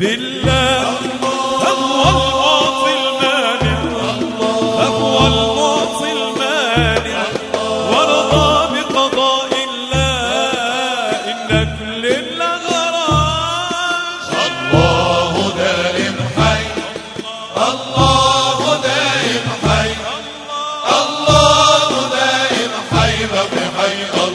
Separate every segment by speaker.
Speaker 1: بالله. هو المعطي المانع هو المعطي المانع وارضى بقضاء الله. إن كل الأغراض
Speaker 2: الله دائم حي. الله دائم حي. الله دائم حي. بقي حي. الله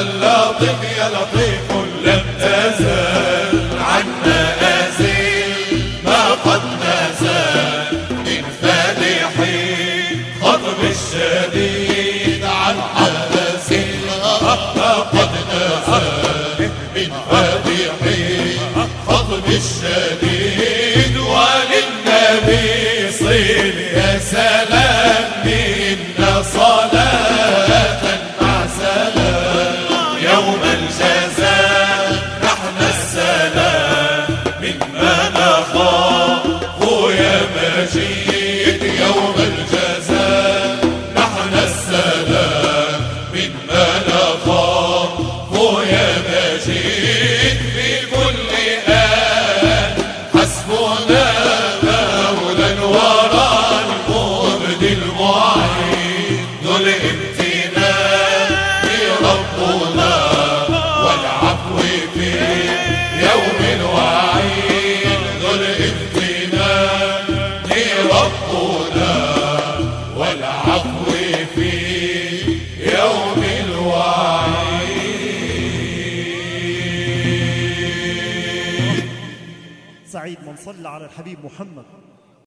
Speaker 2: اللطيف يا لطيف لم تزل عنا أزل ما قد نزل من فالحين خطب الشديد عن حدث قد نزل من فالحين خطب الشديد. وللنبي صل يا سلام. منا صلاة مجيد يوم الجزاء. نحن السلام مما نخاف. يا مجيد في كل آن. حسبنا مولى الورى المبد المعين ذو
Speaker 3: سعيد من صلى على الحبيب محمد.